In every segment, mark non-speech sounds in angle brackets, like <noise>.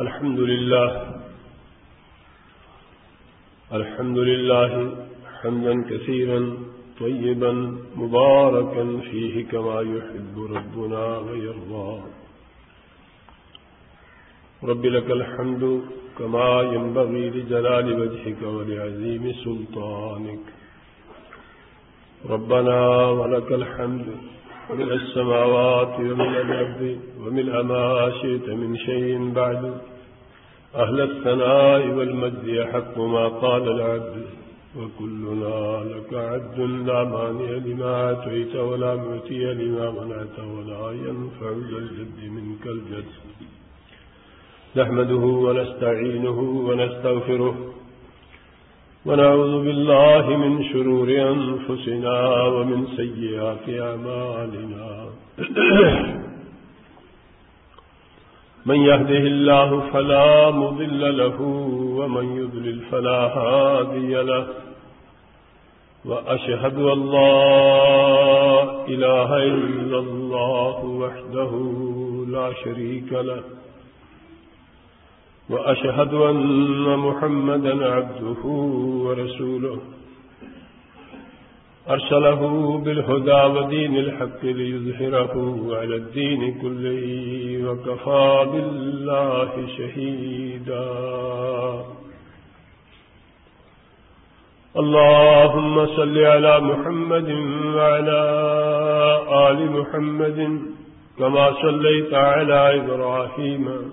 الحمد لله الحمد لله حمدا كثيرا طيبا مباركا فيه كما يحب ربنا ويرضى. رب لك الحمد كما ينبغي لجلال وجهك ولعظيم سلطانك. ربنا ولك الحمد من السماوات ومن الأرض ومن ما شئت من شيء بعد. أهل الثناء والمجد يحق ما قال العبد. وكلنا لك عبد لا مانع لما أتيت ولا معتي لما منعت ولا ينفع الجد منك الجد. نحمده ونستعينه ونستغفره ونعوذ بالله من شرور أنفسنا ومن سيئات أعمالنا. <clears throat> من يهده الله فلا مضل له ومن يضلل فلا هادي له. وأشهد أن لا إله إلا الله وحده لا شريك له. وأشهد أن محمدا عبده ورسوله. أرسله بالهدى ودين الحق ليظهره على الدين كله وكفى بالله شهيدا. اللهم صل على محمد وعلى آل محمد كما صليت على إبراهيم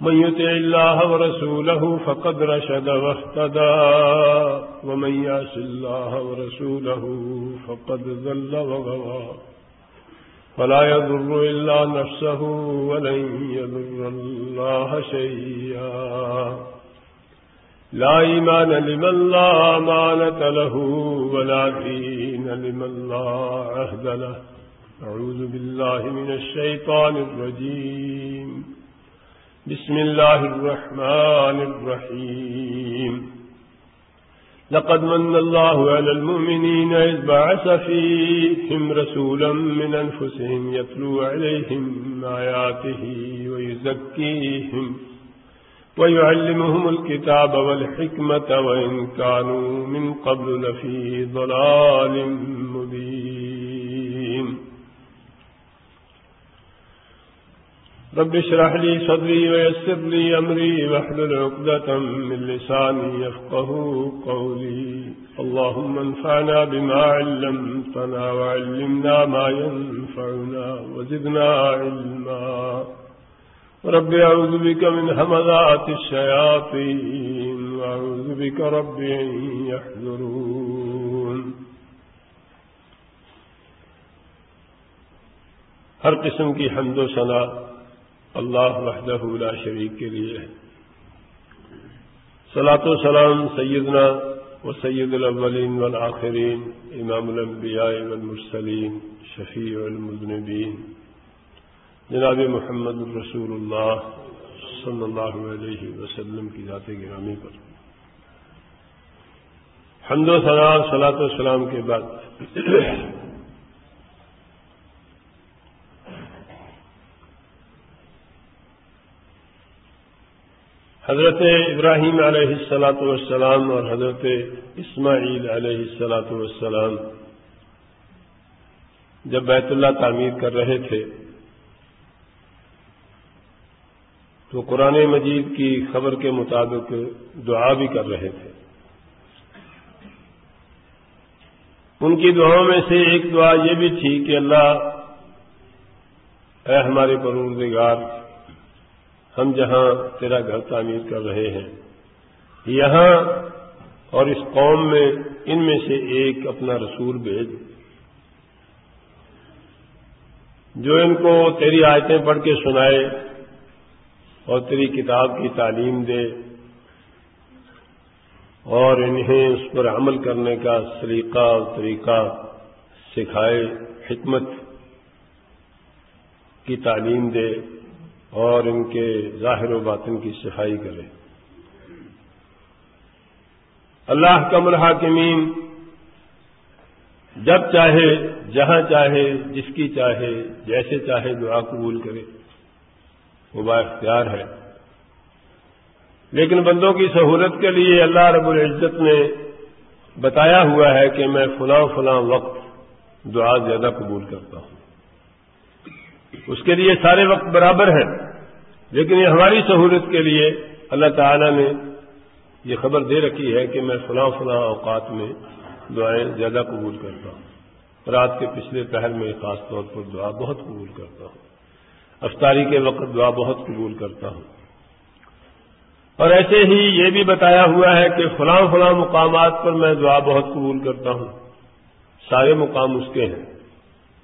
من يتع الله ورسوله فقد رشد واهتدى ومن يعص الله ورسوله فقد ذل وغوى فلا يضر إلا نفسه ولن يضر الله شيئا لا إيمان لمن لا أمانة له ولا دين لمن لا عهد له أعوذ بالله من الشيطان الرجيم بسم الله الرحمن الرحيم. لقد من الله على المؤمنين إذ بعث فيهم رسولا من أنفسهم يتلو عليهم آياته ويزكيهم ويعلمهم الكتاب والحكمة وإن كانوا من قبل لفي ضلال مبين. رب اشرح لي صدري ويسر لي أمري واحلل عقدة من لساني يفقه قولي. اللهم انفعنا بما علمتنا وعلمنا ما ينفعنا وزدنا علما. رب أعوذ بك من همذات الشياطين وأعوذ بك رب يحذرون ہر قسم کی حمد و ثنا اللہ وحدہ لا شریک کے لیے صلاۃ و سلام سیدنا و سید الاولین والآخرین، امام الانبیاء والمرسلین، شفیع المذنبین۔ جناب محمد الرسول اللہ صلی اللہ علیہ وسلم کی ذات گرامی پر۔ حمد و سلام صلاۃ و سلام کے بعد حضرت ابراہیم علیہ السلاۃ والسلام اور حضرت اسماعیل علیہ السلاۃ والسلام جب بیت اللہ تعمیر کر رہے تھے تو قرآن مجید کی خبر کے مطابق دعا بھی کر رہے تھے۔ ان کی دعاؤں میں سے ایک دعا یہ بھی تھی کہ اللہ، اے ہمارے پروردگار ہم جہاں تیرا گھر تعمیر کر رہے ہیں، یہاں اور اس قوم میں ان میں سے ایک اپنا رسول بھیج۔ جو ان کو تیری آیتیں پڑھ کے سنائے اور تیری کتاب کی تعلیم دے اور انہیں اس پر عمل کرنے کا سلیقہ اور طریقہ سکھائے، حکمت کی تعلیم دے۔ اور ان کے ظاہر و باطن کی صفائی کرے اللہ کا الحاکمین جب چاہے، جہاں چاہے، جس کی چاہے، جیسے چاہے دعا قبول کرے۔ وہ با اختیار ہے۔ لیکن بندوں کی سہولت کے لیے اللہ رب العزت نے بتایا ہوا ہے کہ میں فلاں فلاں وقت دعا زیادہ قبول کرتا ہوں۔ اس کے لیے سارے وقت برابر ہیں، لیکن یہ ہماری سہولت کے لیے اللہ تعالی نے یہ خبر دے رکھی ہے کہ میں فلاں فلاں اوقات میں دعائیں زیادہ قبول کرتا ہوں۔ رات کے پچھلے پہر میں خاص طور پر دعا بہت قبول کرتا ہوں۔ افطاری کے وقت دعا بہت قبول کرتا ہوں۔ اور ایسے ہی یہ بھی بتایا ہوا ہے کہ فلاں فلاں مقامات پر میں دعا بہت قبول کرتا ہوں۔ سارے مقام اس کے ہیں۔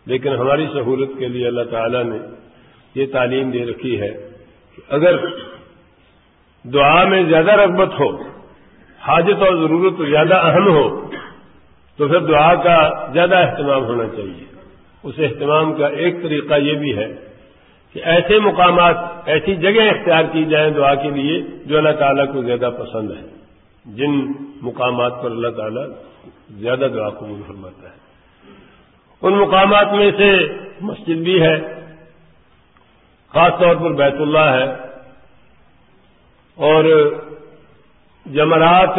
لیکن ہماری سہولت کے لیے اللہ تعالی نے یہ تعلیم دے رکھی ہے کہ اگر دعا میں زیادہ رغبت ہو، حاجت اور ضرورت زیادہ اہم ہو، تو پھر دعا کا زیادہ اہتمام ہونا چاہیے۔ اس اہتمام کا ایک طریقہ یہ بھی ہے کہ ایسے مقامات، ایسی جگہ اختیار کی جائیں دعا کے لیے جو اللہ تعالیٰ کو زیادہ پسند ہے، جن مقامات پر اللہ تعالیٰ زیادہ دعا قبول فرماتا ہے۔ ان مقامات میں سے مسجد بھی ہے، خاص طور پر بیت اللہ ہے۔ اور جمرات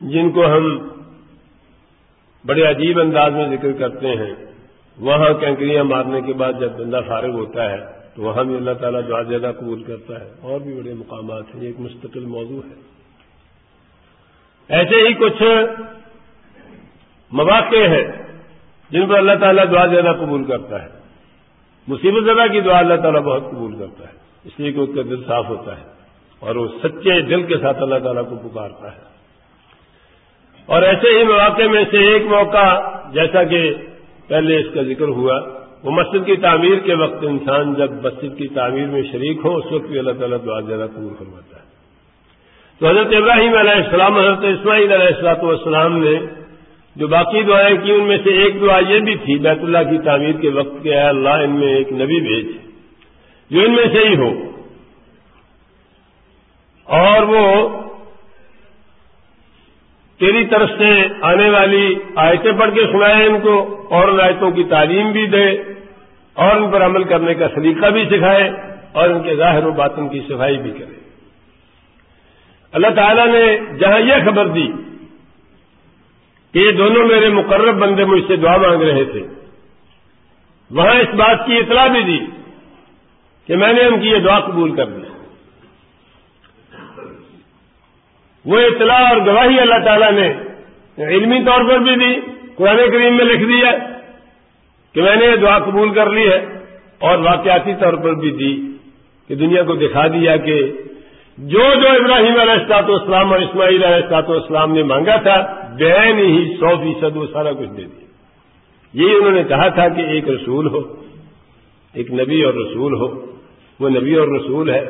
جن کو ہم بڑے عجیب انداز میں ذکر کرتے ہیں، وہاں کینکریاں مارنے کے بعد جب بندہ فارغ ہوتا ہے، تو وہاں بھی اللہ تعالیٰ دعا زیادہ قبول کرتا ہے۔ اور بھی بڑے مقامات ہیں، یہ ایک مستقل موضوع ہے۔ ایسے ہی کچھ مواقع ہیں جن پر اللہ تعالیٰ دعا زیادہ قبول کرتا ہے۔ مصیبت زدہ کی دعا اللہ تعالیٰ بہت قبول کرتا ہے۔ اس لیے کہ اس کا دل صاف ہوتا ہے اور وہ سچے دل کے ساتھ اللہ تعالیٰ کو پکارتا ہے۔ اور ایسے ہی مواقع میں سے ایک موقع جیسا کہ پہلے اس کا ذکر ہوا، وہ مسجد کی تعمیر کے وقت انسان جب مسجد کی تعمیر میں شریک ہو، اس وقت بھی اللہ تعالیٰ دعا زیادہ قبول کرواتا ہے۔ تو حضرت ابراہیم علیہ السلام، حضرت اسماعیل علیہ السلاط والسلام نے جو باقی دعائیں کی، ان میں سے ایک دعا یہ بھی تھی، بیت اللہ کی تعمیر کے وقت کے اللہ، ان میں ایک نبی بھیج۔ جو ان میں سے ہی ہو۔ اور وہ تیری طرف سے آنے والی آیتیں پڑھ کے سنائے ان کو، اور ان آیتوں کی تعلیم بھی دے، اور ان پر عمل کرنے کا سلیقہ بھی سکھائے، اور ان کے ظاہر و باطن کی صفائی بھی کرے۔ اللہ تعالیٰ نے جہاں یہ خبر دی کہ یہ دونوں میرے مقرب بندے مجھ سے دعا مانگ رہے تھے۔ وہاں اس بات کی اطلاع بھی دی کہ میں نے ان کی یہ دعا قبول کر دی وہ اطلاع اور گواہی اللہ تعالیٰ نے علمی طور پر بھی دی، قرآن کریم میں لکھ دیا کہ میں نے یہ دعا قبول کر لی ہے اور واقعاتی طور پر بھی دی کہ دنیا کو دکھا دیا کہ جو جو ابراہیم علیہ السلاط اسلام اور اسماعیل علیہ السلاط اسلام نے مانگا تھا بین ہی سو فیصد وہ سارا کچھ دے دیا۔ یہی انہوں نے کہا تھا کہ ایک رسول ہو، ایک نبی اور رسول ہو۔ وہ نبی اور رسول ہے۔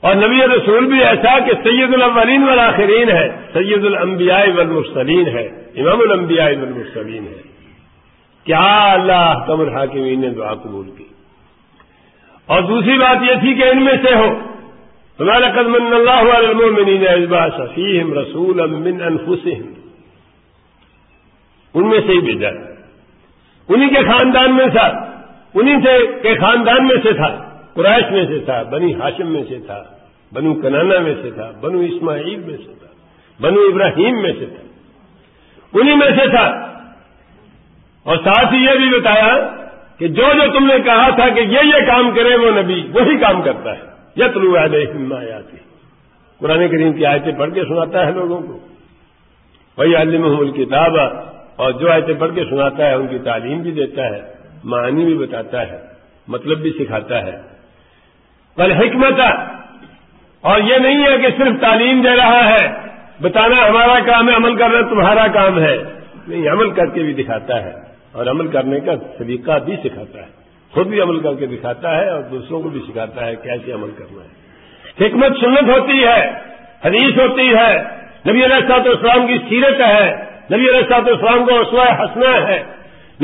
اور نبی رسول بھی ایسا کہ سید الاولین والآخرین ہے، سید الانبیاء والمرسلین ہے، امام الانبیاء والمرسلین ہے۔ کیا اللہ حکم الحاکمین نے دعا قبول کی؟ اور دوسری بات یہ تھی کہ ان میں سے ہو۔ ہمارا قدم اللہ المؤمنین ازبا رسول من انفسهم ان میں سے ہی بھیجا انہی کے خاندان میں تھا۔ انہی سے کے خاندان میں سے تھا۔ قرائش میں سے تھا، بنی ہاشم میں سے تھا۔ بنو کنانا میں سے تھا۔ بنو اسماعیل میں سے تھا۔ بنو ابراہیم میں سے تھا۔ انہی میں سے تھا۔ اور ساتھ ہی یہ بھی بتایا کہ جو جو تم نے کہا تھا کہ یہ یہ کام کرے وہ نبی وہی کام کرتا ہے۔ یتلو علیہم آیاتی۔ قرآن کریم کی آیتیں پڑھ کے سناتا ہے لوگوں کو۔ وہی علم الکتاب اور جو ایسے پڑھ کے سناتا ہے، ان کی تعلیم بھی دیتا ہے معنی بھی بتاتا ہے مطلب بھی سکھاتا ہے۔ بل حکمت اور یہ نہیں ہے کہ صرف تعلیم دے رہا ہے، بتانا ہمارا کام ہے، عمل کرنا تمہارا کام ہے۔ نہیں، عمل کر کے بھی دکھاتا ہے، اور عمل کرنے کا طریقہ بھی سکھاتا ہے۔ خود بھی عمل کر کے دکھاتا ہے اور دوسروں کو بھی سکھاتا ہے کیسے عمل کرنا ہے۔ حکمت سنت ہوتی ہے، حدیث ہوتی ہے، نبی علیہ صاحب اسلام کی سیرت ہے نبی علیہ صاحب اسلام کو اسوائے ہنسنا ہے۔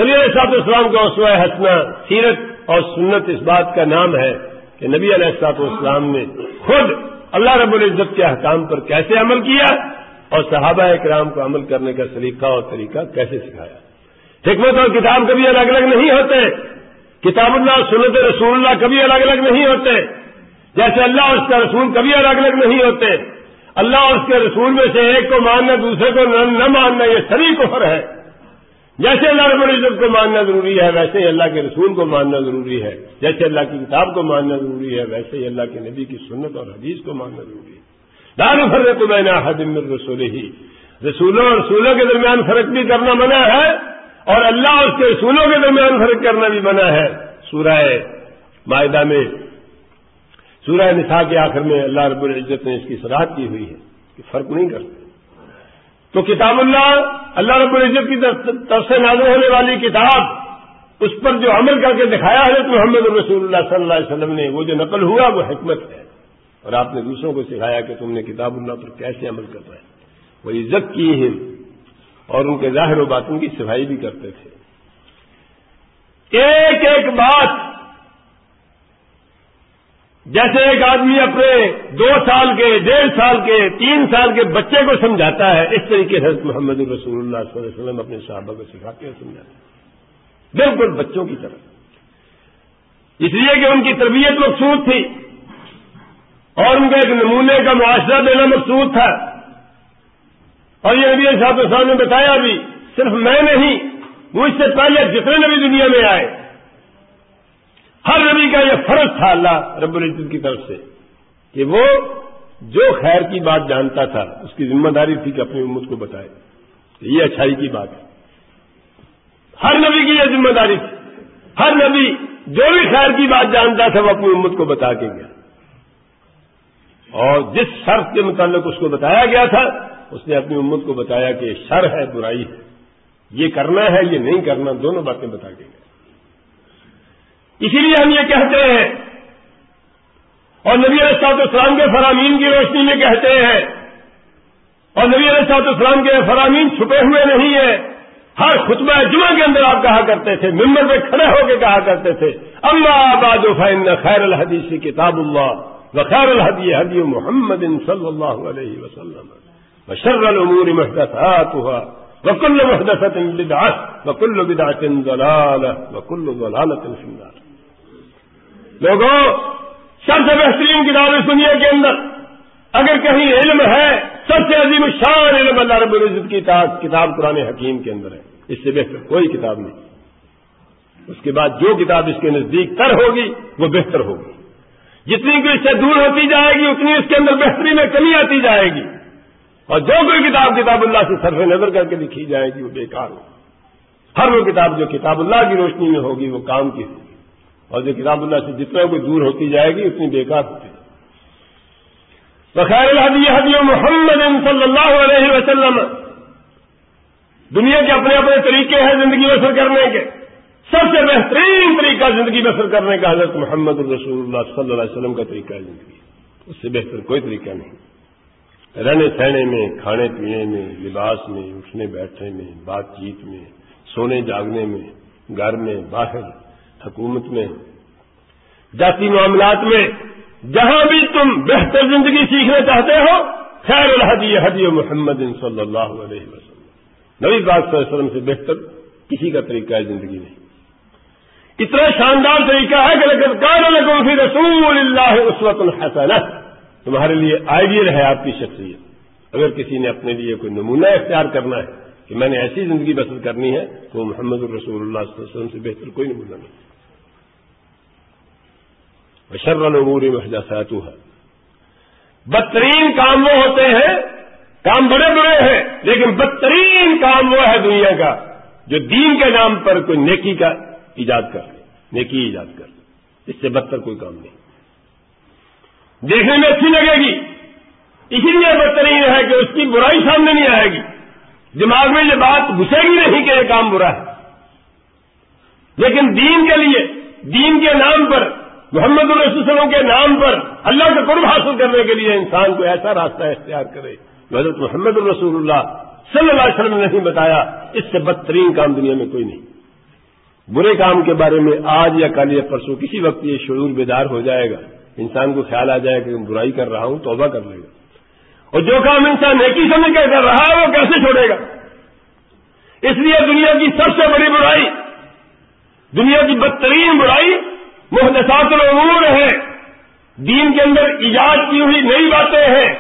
نبی علیہ صاحب اسلام کو اسوائے ہنسنا سیرت اور سنت اس بات کا نام ہے کہ نبی علیہ السلاط اسلام نے خود اللہ رب العزت کے احکام پر کیسے عمل کیا اور صحابہ کرام کو عمل کرنے کا سلیقہ اور طریقہ کیسے سکھایا۔ حکمت اور کتاب کبھی الگ الگ نہیں ہوتے۔ کتاب اللہ سنت رسول اللہ کبھی الگ الگ نہیں ہوتے۔ جیسے اللہ اور اس کا رسول کبھی الگ الگ نہیں ہوتے۔ اللہ اور اس کے رسول میں سے ایک کو ماننا، دوسرے کو نہ ماننا، یہ سبھی کفر ہے۔ جیسے اللہ رب العزت کو ماننا ضروری ہے، ویسے ہی اللہ کے رسول کو ماننا ضروری ہے۔ جیسے اللہ کی کتاب کو ماننا ضروری ہے، ویسے ہی اللہ کے نبی کی سنت اور حدیث کو ماننا ضروری ہے۔ دار فرق تو میں نے حدم رسول ہی رسولوں اور رسولوں کے درمیان فرق بھی کرنا منع ہے، اور اللہ اور اس کے رسولوں کے درمیان فرق کرنا بھی منع ہے۔ سورہ معاہدہ میں سورہ نساء کے آخر میں اللہ رب العزت نے اس کی سراہد کی ہوئی ہے کہ فرق نہیں کرتے۔ تو کتاب اللہ اللہ رب العزت کی طرف سے نازل ہونے والی کتاب، اس پر جو عمل کر کے دکھایا ہے تو محمد رسول اللہ صلی اللہ علیہ وسلم نے، وہ جو نقل ہوا، وہ حکمت ہے۔ اور آپ نے دوسروں کو سکھایا کہ تم نے کتاب اللہ پر کیسے عمل کرنا ہے وہ عزت کی ہے اور ان کے ظاہر و باطن کی صفائی بھی کرتے تھے۔ ایک ایک بات جیسے ایک آدمی اپنے دو سال کے، ڈیڑھ سال کے، تین سال کے بچے کو سمجھاتا ہے، اس طریقے سے محمد الرسول اللہ صلی اللہ علیہ وسلم اپنے صحابہ کو سکھاتے ہیں سمجھاتے ہیں۔ بالکل بچوں کی طرح۔ اس لیے کہ ان کی تربیت مقصود تھی اور ان کا ایک نمونے کا معاشرہ دینا مقصود تھا۔ اور یہ نبی صاحب صاحب نے بتایا بھی، صرف میں نہیں وہ اس سے پہلے جتنے نبی دنیا میں آئے ہر نبی کا یہ فرض تھا اللہ رب العزت کی طرف سے کہ وہ جو خیر کی بات جانتا تھا، اس کی ذمہ داری تھی کہ اپنی امت کو بتائے۔ یہ اچھائی کی بات ہے۔ ہر نبی کی یہ ذمہ داری تھی۔ ہر نبی جو بھی خیر کی بات جانتا تھا، وہ اپنی امت کو بتا کے گیا۔ اور جس شرط کے متعلق اس کو بتایا گیا تھا، اس نے اپنی امت کو بتایا کہ شر ہے، برائی ہے۔ یہ کرنا ہے، یہ نہیں کرنا، دونوں باتیں بتا کے گئے اسی لیے ہم یہ کہتے ہیں۔ اور نبی علیہ صاحب اسلام کے فرامین کی روشنی میں کہتے ہیں۔ اور نبی علیہ صاحب اسلام کے فرامین چھپے ہوئے نہیں ہیں۔ ہر خطبہ جمعہ کے اندر آپ کہا کرتے تھے ممبر پہ کھڑے ہو کے کہا کرتے تھے۔ اللہ آباد فین خیر الحدیث کتاب اللہ و خیر الحدی حدی محمد صلی اللہ علیہ وسلم بشر العمور محدثاتها وكل محدثة بدعة وكل بدعة ضلالة وكل ضلالة في النار۔ لوگوں، سب سے بہترین کتاب اس دنیا کے اندر، اگر کہیں علم ہے، سب سے عظیم شان علم اللہ رب العزت کی کتاب قرآن حکیم کے اندر ہے۔ اس سے بہتر کوئی کتاب نہیں۔ اس کے بعد جو کتاب اس کے نزدیک تر ہوگی، وہ بہتر ہوگی۔ جتنی کوئی اس سے دور ہوتی جائے گی، اتنی اس کے اندر بہتری میں کمی آتی جائے گی۔ اور جو کوئی کتاب کتاب اللہ سے صرف نظر کر کے لکھی جائے گی، وہ بیکار ہوگی۔ ہر وہ کتاب جو کتاب اللہ کی روشنی میں ہوگی، وہ کام کی ہوگی۔ اور جو کتاب اللہ سے جتنا کوئی دور ہوتی جائے گی، اتنی بیکار ہوتی جائے بخیر الحدی، حدی محمد صلی اللہ علیہ وسلم۔ دنیا کے اپنے اپنے طریقے ہیں زندگی بسر کرنے کے۔ سب سے بہترین طریقہ زندگی بسر کرنے کا حضرت محمد الرسول اللہ صلی اللہ علیہ وسلم کا طریقہ ہے زندگی۔ اس سے بہتر کوئی طریقہ نہیں۔ رہنے سہنے میں، کھانے پینے میں، لباس میں، اٹھنے بیٹھنے میں، بات چیت میں، سونے جاگنے میں، گھر میں، باہر۔ حکومت میں، جاتی معاملات میں، جہاں بھی تم بہتر زندگی سیکھنا چاہتے ہو، خیر الحدی حدی محمد صلی اللہ علیہ وسلم۔ نبی پاک صلی اللہ علیہ وسلم سے بہتر کسی کا طریقہ ہے زندگی نہیں۔ اتنا شاندار طریقہ ہے کہ رسول اللہ عصوت الحسن تمہارے لیے آئیڈیل ہے آپ کی شخصیت۔ اگر کسی نے اپنے لیے کوئی نمونہ اختیار کرنا ہے کہ میں نے ایسی زندگی بسر کرنی ہے، تو محمد الرسول اللہ صلی اللہ علیہ وسلم سے بہتر کوئی نمونہ نہیں۔ بشر العمور محدثات ہے بدترین کام وہ ہوتے ہیں، کام بڑے بڑے ہیں، لیکن بدترین کام وہ ہے دنیا کا جو دین کے نام پر کوئی نیکی کا ایجاد کر لے نیکی ایجاد کر لے اس سے بدتر کوئی کام نہیں۔ دیکھنے میں اچھی لگے گی، اسی لیے بدترین ہے کہ اس کی برائی سامنے نہیں آئے گی۔ دماغ میں یہ بات گھسے گی نہیں کہ یہ کام برا ہے۔ لیکن دین کے لیے، دین کے نام پر محمد وسلم کے نام پر اللہ کا قرب حاصل کرنے کے لیے انسان کو ایسا راستہ اختیار کرے حضرت محمد الرسول اللہ صلی اللہ علیہ وسلم نے نہیں بتایا، اس سے بدترین کام دنیا میں کوئی نہیں۔ برے کام کے بارے میں آج یا کل یا پرسوں کسی وقت یہ شعور بیدار ہو جائے گا۔ انسان کو خیال آ جائے کہ برائی کر رہا ہوں، توبہ کر لے گا۔ اور جو کام انسان نیکی سمجھ کر کر رہا ہے، وہ کیسے چھوڑے گا؟ اس لیے دنیا کی سب سے بڑی برائی، دنیا کی بدترین برائی محدثات العمور ہے دین کے اندر ایجاد کی ہوئی نئی باتیں ہیں۔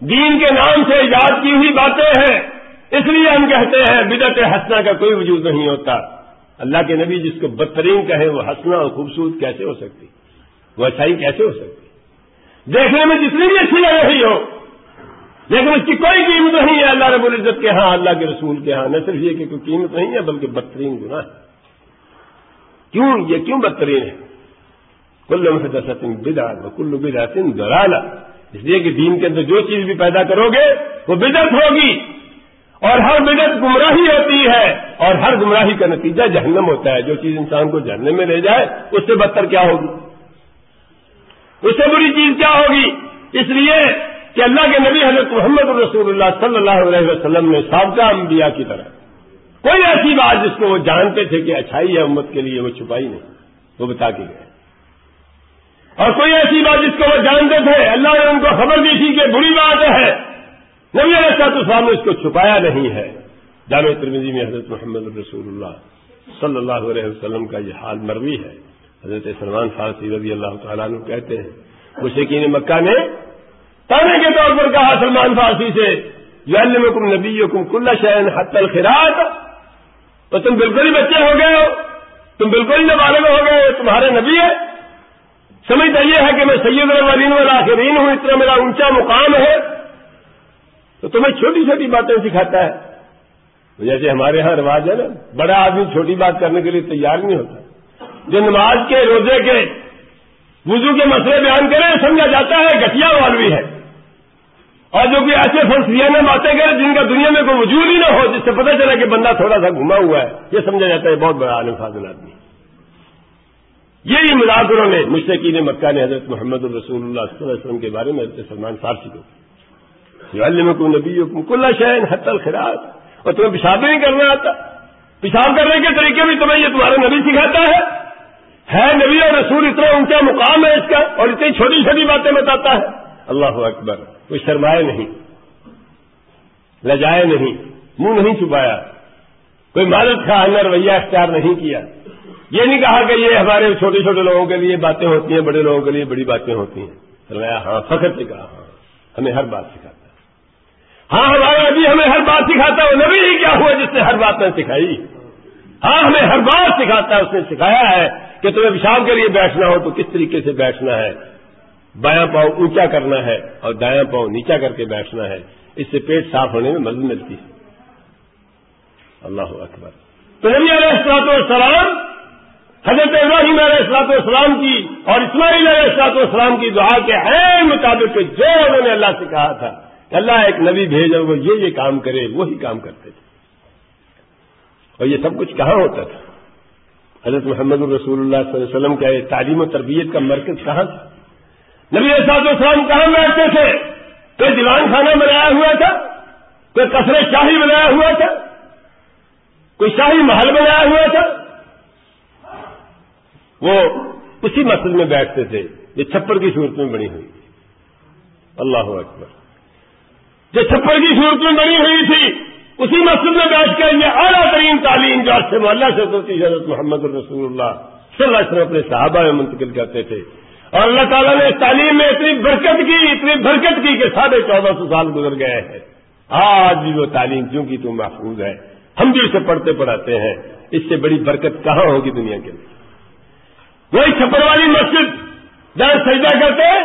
دین کے نام سے ایجاد کی ہوئی باتیں ہیں۔ اس لیے ہم کہتے ہیں بدت ہنسنا کا کوئی وجود نہیں ہوتا۔ اللہ کے نبی جس کو بدترین کہے وہ ہنسنا اور خوبصورت کیسے ہو سکتی؟ وہ اچھائی کیسے ہو سکتی؟ دیکھنے میں جتنی بھی اچھی لگ رہی ہو، لیکن اس کی کوئی قیمت نہیں ہے۔ اللہ رب العزت کے ہاں اللہ کے رسول کے ہاں نہ صرف یہ کہ کوئی قیمت نہیں ہے، بلکہ بدترین گناہ ہے کیوں؟ یہ کیوں بدترین ہے؟ کل محدث بدا کل بدا سن درالا اس لیے کہ دین کے اندر جو چیز بھی پیدا کرو گے، وہ بدت ہوگی۔ اور ہر بدت گمراہی ہوتی ہے، اور ہر گمراہی کا نتیجہ جہنم ہوتا ہے۔ جو چیز انسان کو جہنم میں لے جائے، اس سے بدتر کیا ہوگی؟ اس سے بری چیز کیا ہوگی؟ اس لیے کہ اللہ کے نبی حضرت محمد رسول اللہ صلی اللہ علیہ وسلم نے سابقہ انبیاء کی طرح کوئی ایسی بات جس کو وہ جانتے تھے کہ اچھائی ہے امت کے لیے، وہ چھپائی نہیں، وہ بتا کے گئے۔ اور کوئی ایسی بات جس کو وہ جانتے تھے، اللہ نے ان کو خبر دی تھی کہ بری بات ہے۔ نبی علیہ السلام نے اس کو چھپایا نہیں ہے۔ جامع ترمیزی میں حضرت محمد رسول اللہ صلی اللہ علیہ وسلم کا یہ حال مروی ہے۔ حضرت سلمان فارسی رضی اللہ تعالیٰ عنہ کہتے ہیں مشکین مکہ نے تانے کے طور پر کہا سلمان فارسی سے جو الکم نبی حکم کل شہن حت الخراط۔ تو تم بالکل ہی بچے ہو گئے ہو، تم بالکل ہی نبالغ ہو گئے تمہارے نبی ہے سمجھتا یہ ہے کہ میں سید الولین والآخرین ہوں اتنا میرا اونچا مقام ہے، تو تمہیں چھوٹی چھوٹی باتیں سکھاتا ہے۔ جیسے ہمارے ہاں رواج ہے نا، بڑا آدمی چھوٹی بات کرنے کے لیے تیار نہیں ہوتا۔ جو نماز کے، روزے کے، وضو کے مسئلے بیان کرے، سمجھا جاتا ہے، گٹیا والوی ہے۔ اور جو کوئی ایسے فلسفیانہ باتیں کرے جن کا دنیا میں کوئی وجود ہی نہ ہو، جس سے پتہ چلا کہ بندہ تھوڑا سا گھما ہوا ہے، یہ سمجھا جاتا ہے بہت بڑا عالم فاضل آدمی یہی مذاکروں نے مشرقین مکہ نے حضرت محمد الرسول اللہ صلی اللہ علیہ وسلم کے بارے میں حضرت سلمان فارسی کو کو نبی کل شہن حت الخراج اور تمہیں پیشاب نہیں کرنا آتا۔ پیشاب کرنے کے طریقے بھی تمہیں یہ تمہارا نبی سکھاتا ہے۔ ہے نبی اور رسول اتنا اونچا مقام ہے اس کا اور اتنی چھوٹی چھوٹی باتیں بتاتا ہے۔ اللہ اکبر، کوئی شرمائے نہیں۔ لجائے نہیں، منہ نہیں چھپایا۔ کوئی مالت کا رویہ اختیار نہیں کیا۔ یہ نہیں کہا کہ یہ ہمارے چھوٹے چھوٹے لوگوں کے لیے باتیں ہوتی ہیں، بڑے لوگوں کے لیے بڑی باتیں ہوتی ہیں۔ فرمایا ہاں فخر سے کہا ہاں ہمیں ہر بات سکھاتا ہے۔ ہاں ہمارا ابھی ہمیں ہر بات سکھاتا ہے نبی ہی کیا ہوا جس نے ہر بات میں سکھائی؟ ہاں ہمیں ہر بات سکھاتا ہے، اس نے سکھایا ہے کہ تمہیں پیشاب کے لیے بیٹھنا ہو تو کس طریقے سے بیٹھنا ہے؟ بایاں پاؤں اونچا کرنا ہے اور دایاں پاؤں نیچا کر کے بیٹھنا ہے۔ اس سے پیٹ صاف ہونے میں مدد ملتی ہے۔ اللہ اکبر۔ تو نبی علیہ السلام حضرت ابراہیم علیہ السلاط والسلام کی اور اسماعیل علیہ السلاط والسلام کی دعا کے عین مطابق جو انہوں نے اللہ سے کہا تھا کہ اللہ ایک نبی بھیجو وہ یہ یہ کام کرے، وہی کام کرتے تھے۔ اور یہ سب کچھ کہاں ہوتا تھا؟ حضرت محمد الرسول اللہ صلی اللہ علیہ وسلم کا یہ تعلیم و تربیت کا مرکز کہاں تھا؟ نبی احساط والسلام کہاں بیٹھتے تھے؟ کوئی دیوان خانہ بنایا ہوا تھا؟ کوئی کثرے شاہی بنایا ہوا تھا؟ کوئی شاہی محل بنایا ہوا تھا؟ وہ اسی مسجد میں بیٹھتے تھے یہ چھپر کی صورت میں بنی ہوئی اللہ اکبر۔ جو چھپر کی صورت میں بنی ہوئی تھی، اسی مسجد میں بیٹھ کر یہ اعلیٰ ترین تعلیم جو سے محلہ سے حضرت محمد الرسول اللہ صلی اللہ علیہ وسلم اپنے صحابہ میں منتقل کرتے تھے۔ اور اللہ تعالیٰ نے اس تعلیم میں اتنی برکت کی، اتنی برکت کی کہ ساڑھے چودہ سو سال گزر گئے ہیں۔ آج بھی وہ تعلیم کیونکہ تم محفوظ ہے؟ ہم بھی اسے پڑھتے پڑھاتے ہیں۔ اس سے بڑی برکت کہاں ہوگی دنیا کے لیے وہی چھپر والی مسجد جہاں سجدہ کرتے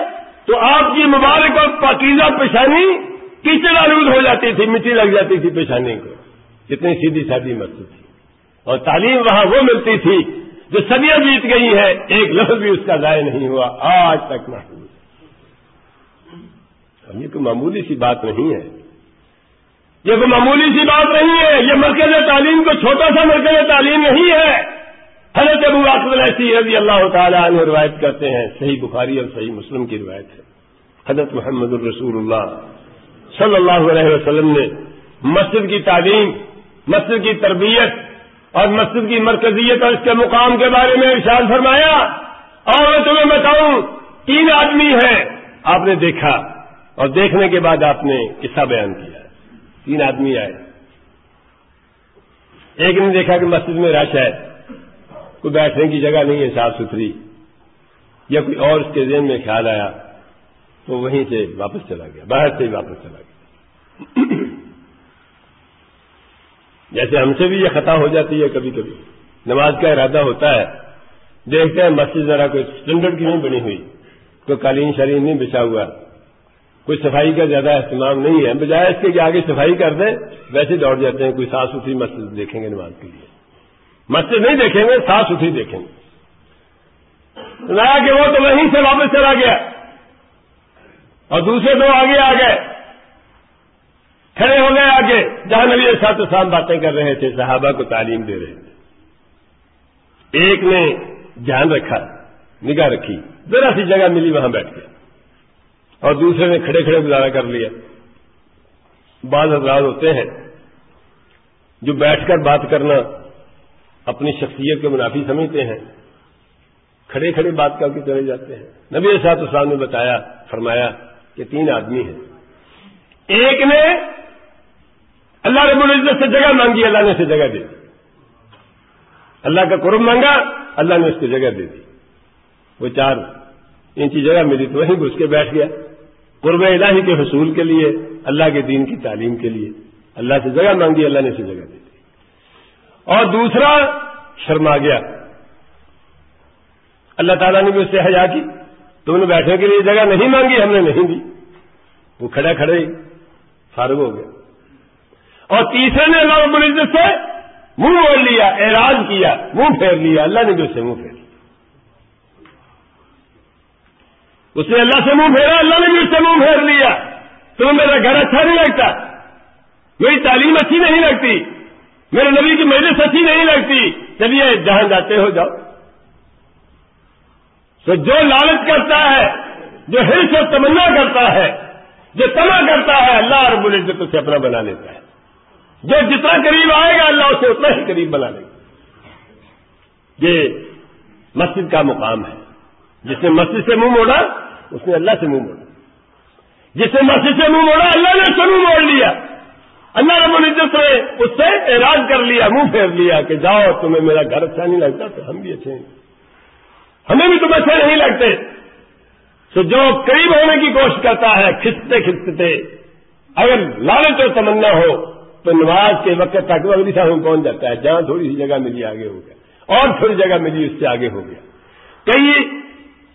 تو آپ کی مبارک اور پاکیزہ پیشانی کیچڑ آلود ہو جاتی تھی، مٹی لگ جاتی تھی پیشانی کو۔ اتنی سیدھی سادی مسجد تھی۔ اور تعلیم وہاں وہ ملتی تھی جو صدیاں بیت گئی ہے ایک لفظ بھی اس کا ضائع نہیں ہوا، آج تک محفوظ یہ کوئی معمولی سی بات نہیں ہے۔ یہ کوئی معمولی سی بات نہیں ہے، یہ مرکز تعلیم کو چھوٹا سا مرکز تعلیم نہیں ہے۔ حضرت ابو ایسی رضی اللہ تعالیٰ عنہ روایت کرتے ہیں، صحیح بخاری اور صحیح مسلم کی روایت ہے۔ حضرت محمد الرسول اللہ صلی اللہ علیہ وسلم نے مسجد کی تعلیم، مسجد کی تربیت اور مسجد کی مرکزیت اور اس کے مقام کے بارے میں ارشاد فرمایا۔ اور میں تمہیں بتاؤں، تین آدمی ہیں۔ آپ نے دیکھا اور دیکھنے کے بعد آپ نے قصہ بیان کیا۔ تین آدمی آئے۔ ایک نے دیکھا کہ مسجد میں رش ہے۔ کوئی بیٹھنے کی جگہ نہیں ہے، صاف ستھری۔ یا کوئی اور اس کے ذہن میں خیال آیا تو وہیں سے واپس چلا گیا، باہر سے ہی واپس چلا گیا۔ جیسے ہم سے بھی یہ خطا ہو جاتی ہے کبھی کبھی۔ نماز کا ارادہ ہوتا ہے، دیکھتے ہیں مسجد ذرا کوئی اسٹینڈرڈ کی نہیں بنی ہوئی، کوئی قالین شرین نہیں بچا ہوا۔ کوئی صفائی کا زیادہ اہتمام نہیں ہے۔ بجائے اس کے کہ آگے صفائی کر دیں، ویسے دوڑ جاتے ہیں، کوئی صاف ستھری مسجد دیکھیں گے نماز کے لیے۔ مسجد نہیں دیکھیں گے صاف ستھری دیکھیں گے۔ کہ وہ تو وہیں سے واپس چلا گیا۔ اور دوسرے دو آگے آ گئے۔ کھڑے ہو گئے آگے۔ جہاں نبی سات سام باتیں کر رہے تھے، صحابہ کو تعلیم دے رہے تھے۔ ایک نے دھیان رکھا، نگاہ رکھی، ذرا سی جگہ ملی، وہاں بیٹھ کے اور دوسرے نے کھڑے کھڑے گزارا کر لیا۔ بعض افراد ہوتے ہیں جو بیٹھ کر بات کرنا اپنی شخصیت کے منافی سمجھتے ہیں، کھڑے کھڑے بات کر کے چلے جاتے ہیں۔ نبی سات اسلام نے بتایا، فرمایا کہ تین آدمی ہیں۔ ایک نے اللہ رب العزت سے جگہ مانگی، اللہ نے اسے جگہ دے دی۔ اللہ کا قرب مانگا، اللہ نے اس کو جگہ دے دی۔ وہ چار انچی جگہ ملی تو وہیں گھس کے بیٹھ گیا۔ قرب الہی کے حصول کے لیے، اللہ کے دین کی تعلیم کے لیے۔ اللہ سے جگہ مانگی، اللہ نے اسے جگہ دے دی۔ اور دوسرا شرما گیا۔ اللہ تعالیٰ نے بھی اس سے حیا کی۔ تم نے بیٹھنے کے لیے جگہ نہیں مانگی، ہم نے نہیں دی۔ وہ کھڑا کھڑے فارغ ہو گیا اور تیسرے نے اللہ رب العزت سے منہ موڑ لیا اعراض کیا، منہ پھیر لیا۔ اللہ نے بھی اس سے منہ پھیر لیا۔ اس نے اللہ سے منہ پھیرا، اللہ نے بھی اس سے منہ پھیر لیا۔ تو میرا گھر اچھا نہیں لگتا، میری تعلیم اچھی نہیں لگتی۔ میرے نبی کی محنت اچھی نہیں لگتی۔ چلیے جہاں جاتے ہو جاؤ۔ تو جو لالچ کرتا ہے، جو ہرس و تمنا کرتا ہے، جو تما کرتا ہے، اللہ رب العزت اسے اپنا بنا لیتا ہے۔ جو جتنا قریب آئے گا، اللہ اسے اتنا ہی قریب بنا لے گا۔ یہ مسجد کا مقام ہے۔ جس نے مسجد سے منہ موڑا، اس نے اللہ سے منہ موڑا۔ جس نے مسجد سے منہ موڑا، اللہ نے اس سے منہ موڑ لیا۔ اللہ رب العزت نے اس سے اعراض کر لیا، منہ پھیر لیا کہ جاؤ، تمہیں میرا گھر اچھا نہیں لگتا تو ہم بھی اچھے ہیں۔ ہمیں بھی تم اچھے نہیں لگتے۔ تو جو قریب ہونے کی کوشش کرتا ہے، کھستے کھستے، اگر لالچ اور تمنا ہو، تو نماز کے وقت تک وہ اگلی سال میں پہنچ جاتا ہے؟ جہاں تھوڑی سی جگہ ملی آگے ہو گیا۔ اور تھوڑی جگہ ملی اس سے آگے ہو گیا۔ کئی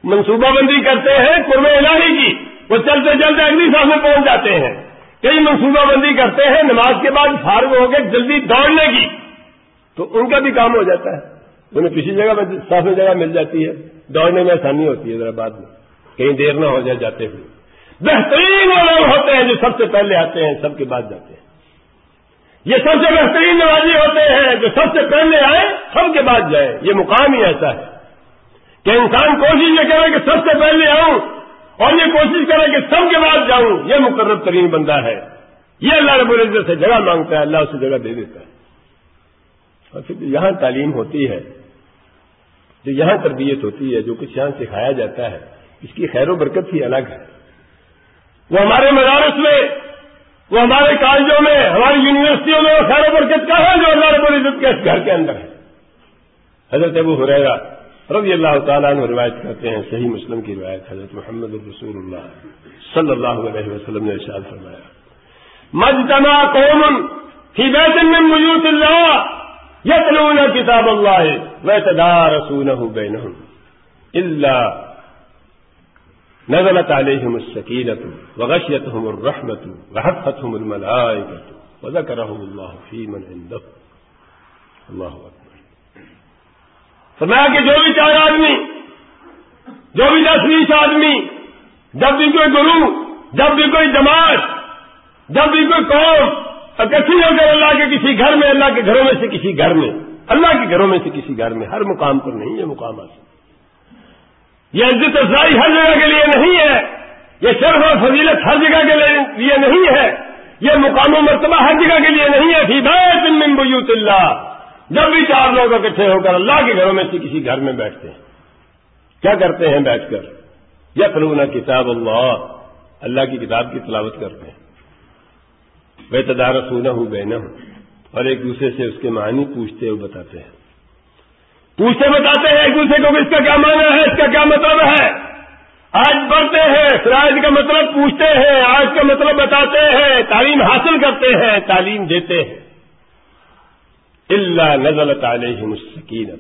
منصوبہ بندی کرتے ہیں قرب الہی کی، وہ چلتے چلتے اگلی سال میں پہنچ جاتے ہیں۔ کئی منصوبہ بندی کرتے ہیں، نماز کے بعد فارغ ہو کے جلدی دوڑنے کی، تو ان کا بھی کام ہو جاتا ہے۔ انہیں کسی جگہ میں صاف جگہ مل جاتی ہے۔ دوڑنے میں آسانی ہوتی ہے ذرا بعد میں، کہیں دیر نہ ہو جائے جاتے ہوئے۔ بہترین وہ لوگ ہوتے ہیں جو سب سے پہلے آتے ہیں، سب کے بعد جاتے ہیں۔ یہ سب سے بہترین نوازی ہوتے ہیں جو سب سے پہلے آئے، سب کے بعد جائیں۔ یہ مقام ہی ایسا ہے کہ انسان کوشش یہ کرے کہ سب سے پہلے آؤں اور یہ کوشش کرے کہ سب کے بعد جاؤں، یہ مقرر ترین بندہ ہے۔ یہ اللہ رب العزت سے جگہ مانگتا ہے، اللہ اسے جگہ دے دیتا ہے۔ اور پھر یہاں تعلیم ہوتی ہے، جو یہاں تربیت ہوتی ہے، جو کچھ یہاں سکھایا جاتا ہے، اس کی خیر و برکت ہی الگ ہے۔ وہ ہمارے مدارس میں، وہ ہمارے کالجوں میں، ہماری یونیورسٹیوں میں وہ خیر و برکت کا ہے جو اللہ رب العزت کے گھر کے اندر ہے؟ حضرت ابو حریرا رضی اللہ تعالیٰ عنہ روایت کرتے ہیں، صحیح مسلم کی روایت، حضرت محمد الرسول اللہ صلی اللہ علیہ وسلم نے ارشاد فرمایا۔ مجتمع قوم فی بیت من بیوت اللہ یتلون کتاب اللہ ویتدارسونہ بینہم الا نزلت عليهم السكينة وغشيتهم الرحمة وحفتهم الملائكة وذكرهم الله في من عنده الله أكبر فرمایا کہ جو بھی چار آدمی، جو بھی دس بیس آدمی، جب بھی کوئی گرو، جب بھی کوئی جماعت، جب بھی کوئی قوم اکٹھی ہو کر اللہ کے کسی گھر میں، اللہ کے گھروں میں سے کسی گھر میں، اللہ کے گھروں میں سے کسی گھر میں، ہر مقام پر نہیں ہے مقام حاصل یہ عزت افزائی ہر جگہ کے لیے نہیں ہے، یہ شرف اور فضیلت ہر جگہ کے لیے نہیں ہے، یہ مقام و مرتبہ ہر جگہ کے لیے نہیں ہے۔ بیت من بیوت اللہ جب بھی چار لوگ اکٹھے ہو کر اللہ کے گھروں میں سے کسی گھر میں بیٹھتے ہیں، کیا کرتے ہیں بیٹھ کر؟ یا کتاب اللہ اللہ کی کتاب کی تلاوت کرتے ہیں۔ بے تدار سونا ہوں بے ہوں اور ایک دوسرے سے اس کے معنی پوچھتے ہوئے بتاتے ہیں۔ پوچھتے بتاتے ہیں ایک دوسرے کو اس کا کیا مانا ہے، اس کا کیا مطلب ہے؟ آج پڑھتے ہیں آج کا مطلب پوچھتے ہیں، آج کا مطلب بتاتے ہیں، تعلیم حاصل کرتے ہیں، تعلیم دیتے ہیں۔ اللہ نزل علیہم السکینت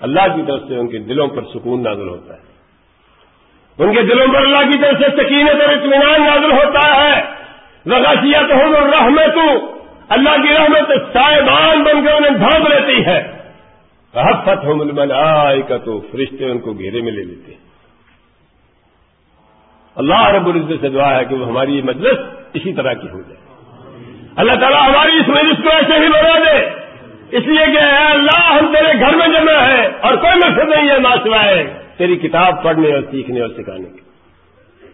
اللہ کی طرف سے ان کے دلوں پر سکون نازل ہوتا ہے۔ ان کے دلوں پر اللہ کی طرف سے سکینت اور اطمینان نازل ہوتا ہے۔ وغیرت ہوں اور رحمت اللہ کی رحمت سائبان بن کر انہیں ڈھانپ لیتی ہے۔ حفت ہو مل کا تو فرشتے ان کو گھیرے میں لے لیتے ہیں۔ اللہ رب العزت سے دعا ہے کہ وہ ہماری مجلس اسی طرح کی ہو جائے۔ اللہ تعالیٰ ہماری اس مجلس کو ایسے ہی بنا دے۔ اس لیے کہ اے اللہ، ہم تیرے گھر میں جمع ہے اور کوئی مقصد نہیں ہے ماسوائے تیری کتاب پڑھنے اور سیکھنے اور سکھانے کی۔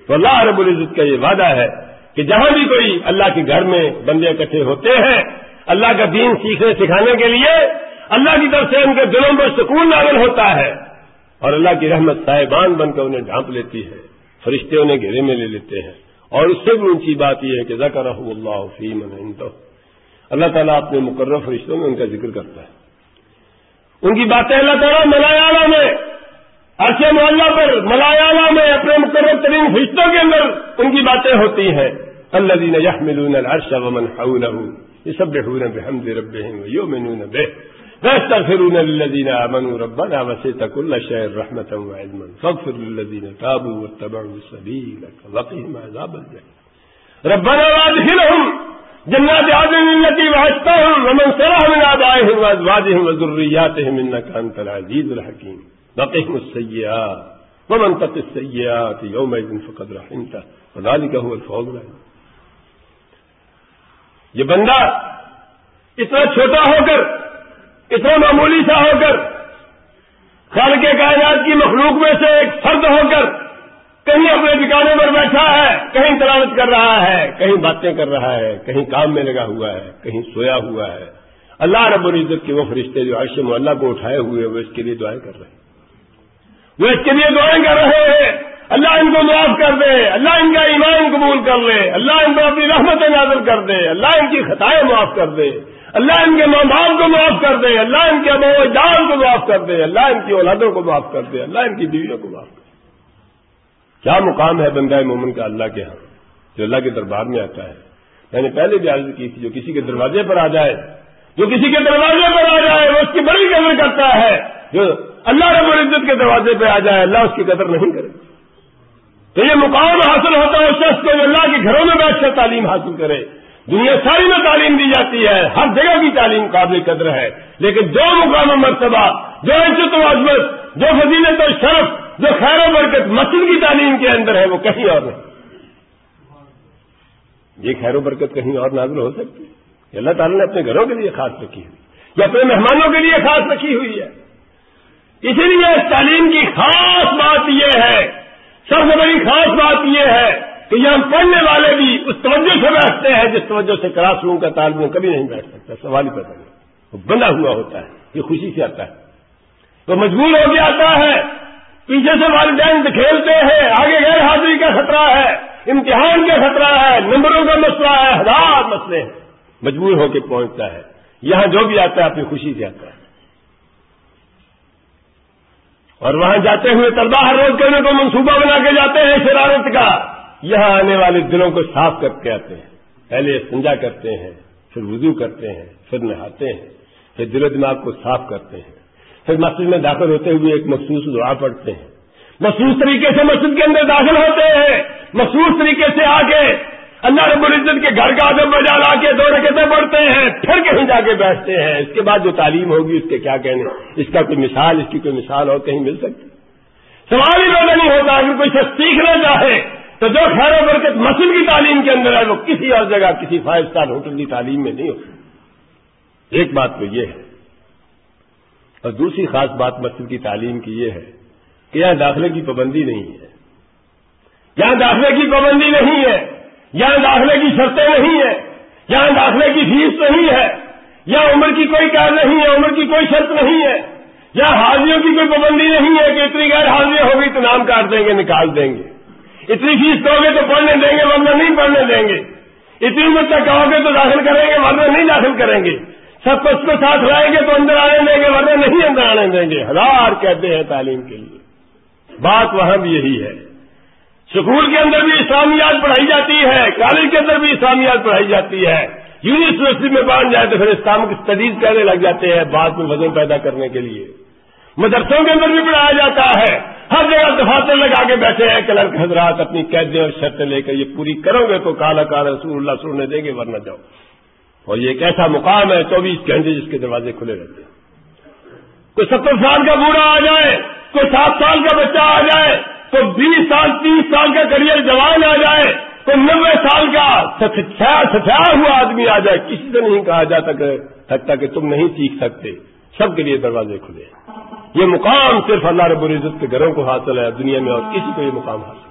تو اللہ رب العزت کا یہ وعدہ ہے کہ جہاں بھی کوئی اللہ کے گھر میں بندے اکٹھے ہوتے ہیں، اللہ کا دین سیکھنے، سکھانے کے لیے اللہ کی طرف سے ان کے دلوں پر سکون نازل ہوتا ہے اور اللہ کی رحمت صاحبان بن کر انہیں ڈھانپ لیتی ہے، فرشتے انہیں گھیرے میں لے لیتے ہیں۔ اور اس سے بھی اونچی بات یہ ہے کہ ذکر اللہ فیم اللہ تعالیٰ اپنے مقرر فرشتوں میں ان کا ذکر کرتا ہے۔ ان کی باتیں اللہ تعالیٰ ملایالہ میں عرصے محلہ پر ملایالہ میں، اپنے مقرر ترین فرشتوں کے اندر ان کی باتیں ہوتی ہیں۔ اللہ دین یحملون العرش ومن حوله يسبحون بحمد ربهم ويؤمنون به فاستغفرون للذين آمنوا ربنا وسيت كل شيء رحمة وعلما فاغفر للذين تابوا واتبعوا سبيلك وقهم عذاب الجحيم ربنا وادخلهم جنات عدن التي وعدتهم ومن سرها من آبائهم وأزواجهم وذرياتهم إنك أنت العزيز الحكيم. وقهم السيئات ومن تق السيئات يومئذ فقد رحمته. وذلك هو الفوز العظيم. یہ بندہ اتنا چھوٹا ہو کر، اتنا معمولی سا ہو کر خال کے کائنات کی مخلوق میں سے ایک فرد ہو کر کہیں اپنے ٹھکانے پر بیٹھا ہے، کہیں تلاوت کر رہا ہے، کہیں باتیں کر رہا ہے، کہیں کام میں لگا ہوا ہے، کہیں سویا ہوا ہے۔ اللہ رب العزت کے وہ فرشتے جو عرش اللہ کو اٹھائے ہوئے وہ اس کے لیے دعائیں کر رہے ہیں۔ وہ اس کے لیے دعائیں کر رہے ہیں۔ اللہ ان کو معاف کر دے، اللہ ان کا ایمان قبول کر لے، اللہ ان کو اپنی رحمت نازل کر دے، اللہ ان کی خطائیں معاف کر دے، اللہ ان کے ماں باپ کو معاف کر دے، اللہ ان کے ابو جان کو معاف کر دے، اللہ ان کی اولادوں کو معاف کر دے، اللہ ان کی بیویوں کو معاف کر دے۔ کیا مقام ہے بندہ مومن کا اللہ کے ہاں جو اللہ کے دربار میں آتا ہے؟ میں نے پہلے بھی عرض کی تھی، جو کسی کے دروازے پر آ جائے، جو کسی کے دروازے پر آ جائے، وہ اس کی بڑی قدر کرتا ہے۔ جو اللہ رب العزت کے دروازے پہ آ جائے، اللہ اس کی قدر نہیں کرے۔ تو یہ مقام حاصل ہوتا ہے اس شخص کو جو اللہ کے گھروں میں بیٹھ کر تعلیم حاصل کرے۔ دنیا ساری میں تعلیم دی جاتی ہے، ہر جگہ کی تعلیم قابل قدر ہے۔ لیکن جو مقام و مرتبہ جو عزت و عظمت جو فضیلت و شرف جو خیر و برکت مسجد کی تعلیم کے اندر ہے وہ کہیں اور نہیں یہ خیر و برکت کہیں اور نازل ہو سکتی ہے۔ اللہ تعالیٰ نے اپنے گھروں کے لیے خاص رکھی ہوئی یا اپنے مہمانوں کے لیے خاص رکھی ہوئی ہے۔ اسی لیے اس تعلیم کی خاص بات یہ ہے، سب سے بڑی خاص بات یہ ہے کہ یہاں پڑھنے والے بھی اس توجہ سے بیٹھتے ہیں جس توجہ سے کلاس روم کا طالب کبھی نہیں بیٹھ سکتا، سوال ہی پیدا نہیں۔ وہ بنا ہوا ہوتا ہے، یہ خوشی سے آتا ہے۔ وہ مجبور ہو کے آتا ہے پیچھے سے والدین کھیلتے ہیں، آگے غیر حاضری کا خطرہ ہے، امتحان کا خطرہ ہے، نمبروں کا مسئلہ ہے، ہزار مسئلے ہیں۔ مجبور ہو کے پہنچتا ہے۔ یہاں جو بھی آتا ہے، اپنی خوشی سے آتا ہے۔ اور وہاں جاتے ہوئے طلبہ ہر روز کرنے کو منصوبہ بنا کے جاتے ہیں شرارت کا۔ یہاں آنے والے دلوں کو صاف کر کے آتے ہیں۔ پہلے سنجا کرتے ہیں، پھر وضو کرتے ہیں، پھر نہاتے ہیں۔ پھر دل و دماغ کو صاف کرتے ہیں۔ پھر مسجد میں داخل ہوتے ہوئے ایک مخصوص دعا پڑھتے ہیں۔ مخصوص طریقے سے مسجد کے اندر داخل ہوتے ہیں۔ مخصوص طریقے سے آ کے اللہ رب العزت کے گھر کا ادب بجا لا کے دو رکتیں پڑھتے ہیں، پھر کہیں جا کے بیٹھتے ہیں۔ اس کے بعد جو تعلیم ہوگی، اس کے کیا کہنے؟ اس کا کوئی مثال، اس کی کوئی مثال ہو کہیں مل سکتی؟ سوال ہی پیدا نہیں ہوتا، اگر کوئی شخص سیکھنا چاہے تو جو خیر و برکت مسجد کی تعلیم کے اندر ہے، وہ کسی اور جگہ، کسی فائیو اسٹار ہوٹل کی تعلیم میں نہیں ہوتی ایک بات تو یہ ہے اور دوسری خاص بات مسجد کی تعلیم کی یہ ہے کہ یہاں داخلے کی پابندی نہیں ہے۔ یہاں داخلے کی پابندی نہیں ہے۔ یہاں داخلے کی شرطیں نہیں ہے یہاں داخلے کی فیس نہیں ہے۔ یہاں عمر کی کوئی کار نہیں ہے۔ عمر کی کوئی شرط نہیں ہے۔ یہاں حاضریوں کی کوئی پابندی نہیں ہے کہ اتنی غیر حاضری ہوگی تو نام کاٹ دیں گے، نکال دیں گے۔ اتنی فیس دو گے تو پڑھنے دیں گے ورنہ نہیں پڑھنے دیں گے۔ اتنی عمر تک کہو گے تو داخل کریں گے ورنہ نہیں داخل کریں گے۔ سب کچھ کو ساتھ لائیں گے تو اندر آنے دیں گے، ورنہ نہیں اندر آنے دیں گے۔ ہزار کہتے ہیں تعلیم کے لیے۔ بات وہاں بھی یہی ہے۔ اسکول کے اندر بھی اسلامیات پڑھائی جاتی ہے، کالج کے اندر بھی اسلامیات پڑھائی جاتی ہے۔ یونیورسٹی میں بانٹ جائے تو پھر اسلامک اسٹڈیز کہنے لگ جاتے ہیں، بعد میں وزن پیدا کرنے کے لیے۔ مدرسوں کے اندر بھی پڑھایا جاتا ہے۔ ہر جگہ دفاتر لگا کے بیٹھے ہیں، کلرک حضرات اپنی قیدیں اور شرطیں لے کر یہ پوری کرو گے تو کالا کالا رسول اللہ سننے دیں گے، ورنہ جاؤ۔ اور یہ ایک ایسا مقام ہے چوبیس گھنٹے جس کے دروازے کھلے رہتے ہیں۔ کوئی ستر سال کا بوڑھا آ جائے، کوئی سات سال کا بچہ آ جائے، کوئی بیس سال، تیس سال کا کریئر جوان آ جائے، کوئی نبے سال کا سچایا ہوا آدمی آ جائے، کسی سے نہیں کہا جا سکتا کہ تم نہیں سیکھ سکتے۔ سب کے لیے دروازے کھلے یہ مقام صرف اللہ رب العزت کے گھروں کو حاصل ہے، دنیا میں اور کسی کو یہ مقام حاصل ہے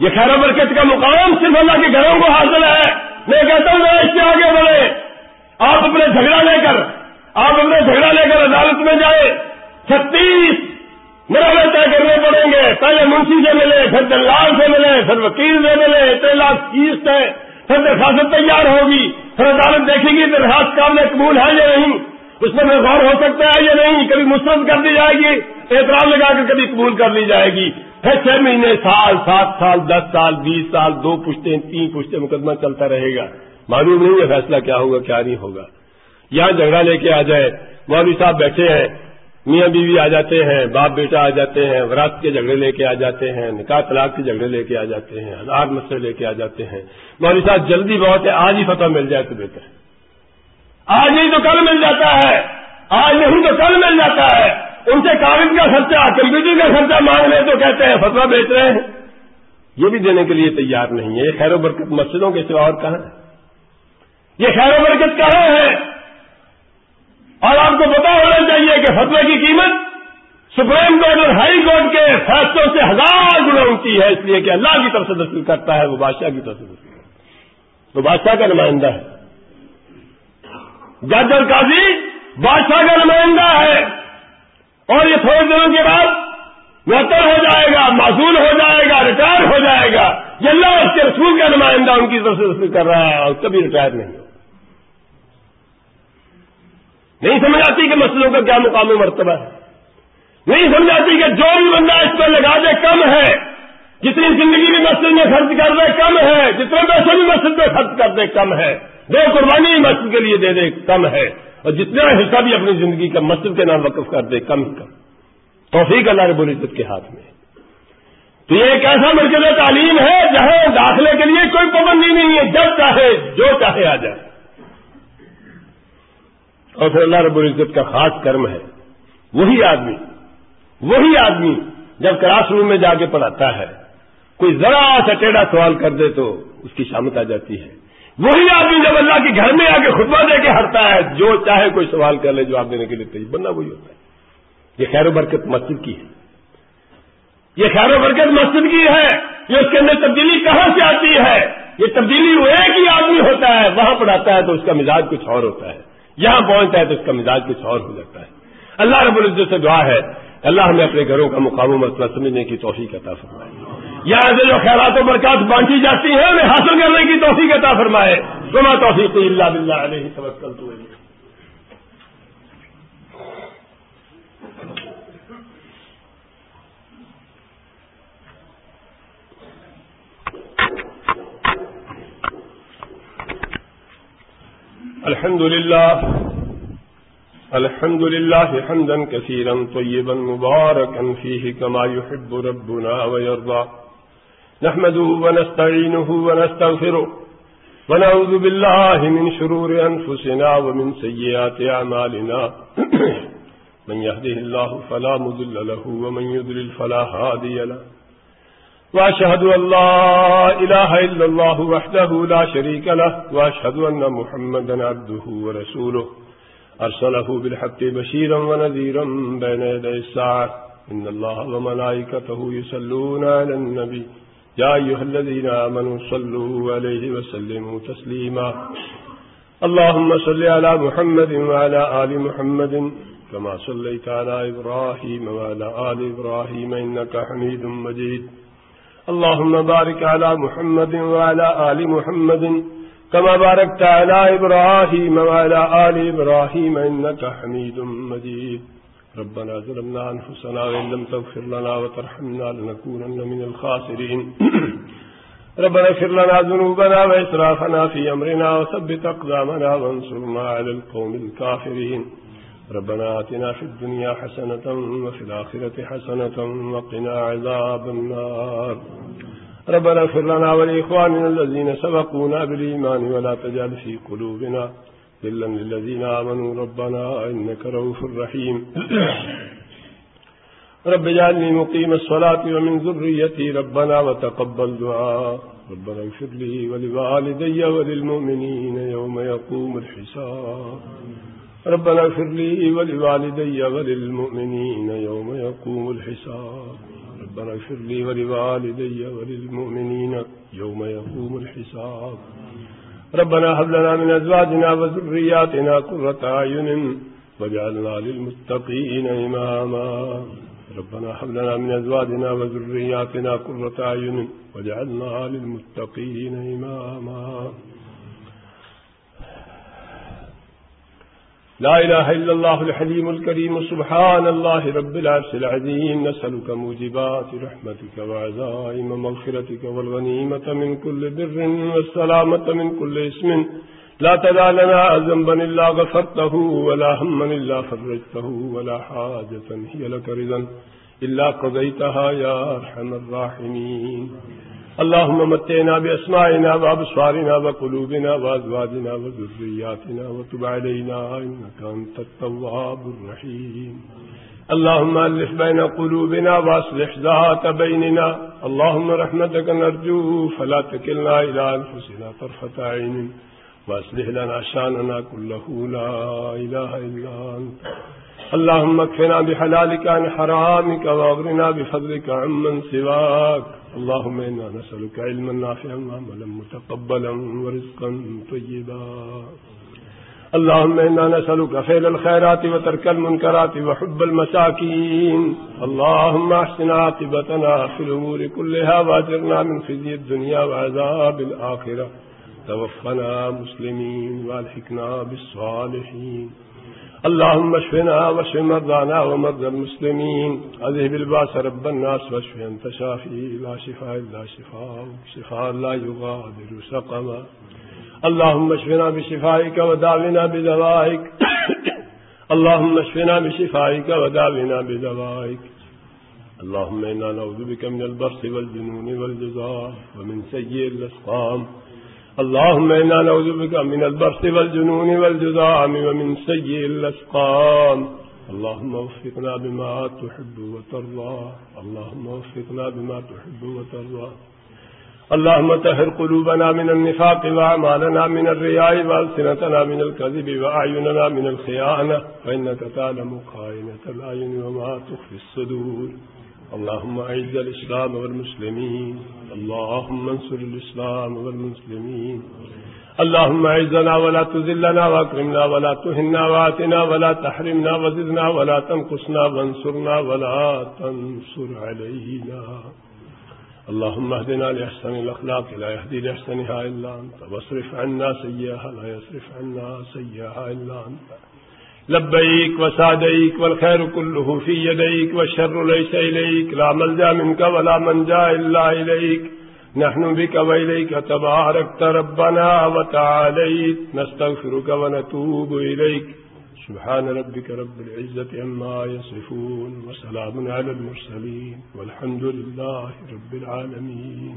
یہ خیر برکت کا مقام صرف اللہ کے گھروں کو حاصل ہے۔ میں کہتا ہوں اس سے آگے بڑھے۔ آپ اپنے جھگڑا لے کر، آپ اپنے جھگڑا لے کر عدالت میں جائے چھتیس مرحلے طے کرنے پڑیں گے۔ پہلے منشی سے ملے، پھر دلال سے ملے، پھر وکیل سے ملے۔ اتنے لاکھ فیس ہے پھر درخواست تیار ہوگی۔ پھر عدالت دیکھے گی درخواست قابل قبول ہے یا نہیں۔ اس میں غور ہو سکتا ہے یا نہیں۔ کبھی مسترد کر دی جائے گی، اعتراض لگا کر کبھی قبول کر لی جائے گی۔ پھر چھ مہینے، سال، سات سال، دس سال، بیس سال، دو پشتے تین پشتے مقدمہ چلتا رہے گا۔ معلوم نہیں ہے فیصلہ کیا ہوگا، کیا نہیں ہوگا۔ یہاں جھگڑا لے کے آ جائے۔ مولوی صاحب بیٹھے ہیں۔ میاں بیوی آ جاتے ہیں، باپ بیٹا آ جاتے ہیں وراثت کے جھگڑے لے کے آ جاتے ہیں، نکاح طلاق کے جھگڑے لے کے آ جاتے ہیں ہزار مسئلے لے کے آ جاتے ہیں۔ مولوی صاحب جلدی بہت ہے، آج ہی فتح مل جائے تو بہتر۔ ہے آج نہیں تو کل مل جاتا ہے۔ آج نہیں تو کل مل جاتا ہے۔ ان سے کاغذ کا خرچہ کمپیوٹر کا خرچہ مانگ لے تو کہتے ہیں فتوا بیچ رہے ہیں۔ یہ بھی دینے کے لیے تیار نہیں ہے۔ یہ خیر و برکت مسجدوں کے سوا اور کہاں ہے؟ یہ خیر و برکت کہاں ہے؟ اور آپ کو پتا ہونا چاہیے کہ فتوے کی قیمت سپریم کورٹ اور ہائی کورٹ کے فیصلوں سے ہزار گنا ہوتی ہے، اس لیے کہ اللہ کی طرف سے دستخط کرتا ہے، وہ بادشاہ کی طرف سے دستخط وہ بادشاہ کا نمائندہ ہے۔ جج اور قاضی بادشاہ کا نمائندہ ہے۔ اور یہ تھوڑے دنوں کے بعد معطل ہو جائے گا، معذول ہو جائے گا، ریٹائر ہو جائے گا۔ یہ اللہ اس کے رسول کا نمائندہ ان کی طرف سے کر رہا ہے اور کبھی ریٹائر نہیں ہو۔ نہیں سمجھ آتی کہ مسئلوں کا کیا مقام مرتبہ ہے۔ نہیں سمجھ آتی کہ جو بھی بندہ اس پر لگا دے کم ہے۔ جتنی زندگی بھی مسجد میں خرچ کر دے کم ہے، جتنے پیسے بھی مسجد میں خرچ کر دے کم ہے۔ دو قربانی مسجد کے لیے دے دے کم ہے۔ اور جتنا حصہ بھی اپنی زندگی کا مسجد کے نام وقف کر دے، کم ہی کم۔ توفیق اللہ رب العزت کے ہاتھ میں۔ تو یہ ایک ایسا مرکز تعلیم ہے جہاں داخلے کے لیے کوئی پابندی نہیں ہے، جب چاہے، جو چاہے آ جائے۔ اور پھر اللہ رب العزت کا خاص کرم ہے، وہی آدمی وہی آدمی جب کلاس روم میں جا کے پڑھاتا ہے، کوئی ذرا سا ٹیڑھا سوال کر دے تو اس کی شامت آ جاتی ہے۔ وہی آدمی جب اللہ کے گھر میں آ کے خطبہ دے کے ہٹتا ہے، جو چاہے کوئی سوال کر لے، جواب دینے کے لیے تیز بننا وہی ہوتا ہے۔ یہ خیر و برکت مسجد کی ہے۔ یہ خیر و برکت مسجد کی ہے۔ یہ اس کے اندر تبدیلی کہاں سے آتی ہے؟ یہ تبدیلی وہ ایک ہی آدمی ہوتا ہے، وہاں پڑھاتا ہے تو اس کا مزاج کچھ اور ہوتا ہے۔ یہاں پہنچتا ہے تو اس کا مزاج کچھ اور ہو جاتا ہے۔ اللہ رب العزت سے دعا ہے۔ اللہ ہمیں اپنے گھروں کا مقام مسئلہ سمجھنے کی توفیق عطا فرمائے۔ یہاں سے جو خیرات و برکات بانٹی جاتی ہیں، انہیں حاصل کرنے کی توفیق عطا فرمائے۔ سما توفیق اللہ بلّہ علیہ توکل تو الحمد لله الحمد لله حمدا كثيرا طيبا مباركا فيه كما يحب ربنا ويرضى نحمده ونستعينه ونستغفره ونعوذ بالله من شرور أنفسنا ومن سيئات أعمالنا. <clears throat> من يهده الله فلا مذل له ومن يذلل فلا هادي له. وأشهد أن لا إله إلا الله وحده لا شريك له وأشهد أن محمدا عبده ورسوله. أرسله بالحق بشيرا ونذيرا بين يدي الساعة. إن الله وملائكته يسلون على النبي. يا أيها الذين آمنوا صلوا عليه وسلموا تسليما اللهم صل على محمد وعلى آل محمد كما صليت على إبراهيم وعلى آل إبراهيم إنك حميد مجيد اللهم بارك على محمد وعلى آل محمد كما باركت على إبراهيم وعلى آل إبراهيم إنك حميد مجيد ربنا ظلمنا أنفسنا وإن لم تغفر لنا وترحمنا لنكونن من الخاسرين. <clears throat> ربنا اغفر لنا ذنوبنا وإسرافنا في أمرنا وثبت أقدامنا وانصرنا على القوم الكافرين. ربنا آتنا في الدنيا حسنة وفي الآخرة حسنة وقنا عذاب النار. ربنا اغفر لنا ولإخواننا الذين سبقونا بالإيمان ولا تجعل في قلوبنا ذلا للذين آمنوا ربنا إنك روف رحيم. رب اجعلني مقيم الصلاة ومن ذريتي ربنا وتقبل دعاء. ربنا اغفر لي ولوالدي وللمؤمنين يوم يقوم الحساب. ربنا اغفر لي ولوالدي وللمؤمنين يوم يقوم الحساب. ربنا اغفر لي ولوالدي وللمؤمنين يوم يقوم الحساب. ربنا هب لنا من ازواجنا وذرياتنا قرة اعين واجعلنا للمتقين اماما ربنا هب لنا من ازواجنا وذرياتنا قرة اعين واجعلنا للمتقين اماما لا إله إلا الله الحليم الكريم سبحان الله رب العرش العظيم. نسألك موجبات رحمتك وعزائم مغفرتك والغنيمة من كل بر والسلامة من كل اسم. لا تدع لنا ذنبا إلا غفرته ولا هما إلا فرجته ولا حاجة هي لك رضا إلا قضيتها يا أرحم الراحمين. اللهم متعنا بأسمائنا وأبصارنا وقلوبنا وأزواجنا وذرياتنا وتب علينا إنك أنت التواب الرحيم. اللهم ألف بين قلوبنا وأصلح ذات بيننا. اللهم رحمتك نرجو فلا تكلنا إلى أنفسنا طرفة عين. وأصلح لنا شاننا كله. لا إله إلا أنت. اللهم اكفنا بحلالك عن حرامك واغرنا بفضلك عمن سواك. اللهم إنا نسألك علما نافعا وعملا متقبلا ورزقا طيبا. اللهم إنا نسألك فعل الخيرات وترك المنكرات وحب المساكين. اللهم احسن عاقبتنا في الأمور كلها واجرنا من خزي الدنيا وعذاب الآخرة. توفنا مسلمين والحكنا بالصالحين. اللهم اشفنا واشف مرضانا ومرضى المسلمين. اذهب الباس رب الناس واشف انت شافي لا شفاء الا شفاء شفاء لا يغادر سقما. اللهم اشفنا بشفائك وداونا بدوائك. اللهم اشفنا بشفائك وداونا بدوائك. اللهم انا نعوذ بك من البرص والجنون والجزاء ومن سيء الاسقام اللهم إنا نعوذ بك من البرص والجنون والجزام ومن سيء الأسقام. اللهم وفقنا بما تحب وترضى. اللهم وفقنا بما تحب وترضى. اللهم تهر قلوبنا من النفاق وأعمالنا من الرياء وألسنتنا من الكذب وأعيننا من الخيانة. فإنك تعلم خائنة الأعين وما تخفي الصدور. اللهم أعز الإسلام والمسلمين، اللهم انصر الإسلام والمسلمين. اللهم أعزنا ولا تذلنا وأكرمنا ولا تهنا وآتنا ولا تحرمنا وزدنا ولا تنقصنا وانصرنا ولا تنصر علينا. اللهم اهدنا لأحسن الأخلاق، لا يهدي لأحسنها إلا أنت. واصرف عنا سيئها، لا يصرف عنا سيئها إلا أنت. لبيك وسعديك والخير كله في يديك والشر ليس إليك لا ملجا منك ولا منجا إلا إليك نحن بك وإليك تباركت ربنا وتعاليت نستغفرك ونتوب إليك سبحان ربك رب العزة عما يصفون وسلام على المرسلين والحمد لله رب العالمين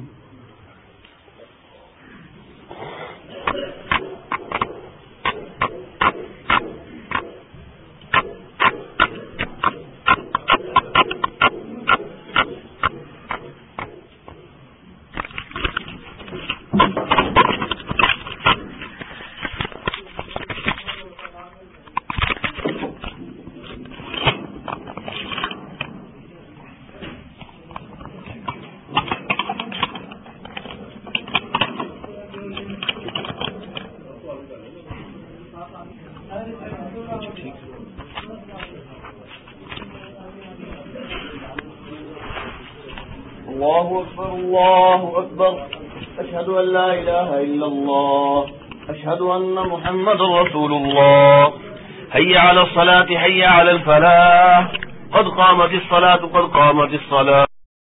أشهد أن لا إله إلا الله، أشهد أن محمد رسول الله. هيا على الصلاة هيا على الفلاح. قد قامت الصلاة، قد قامت الصلاة.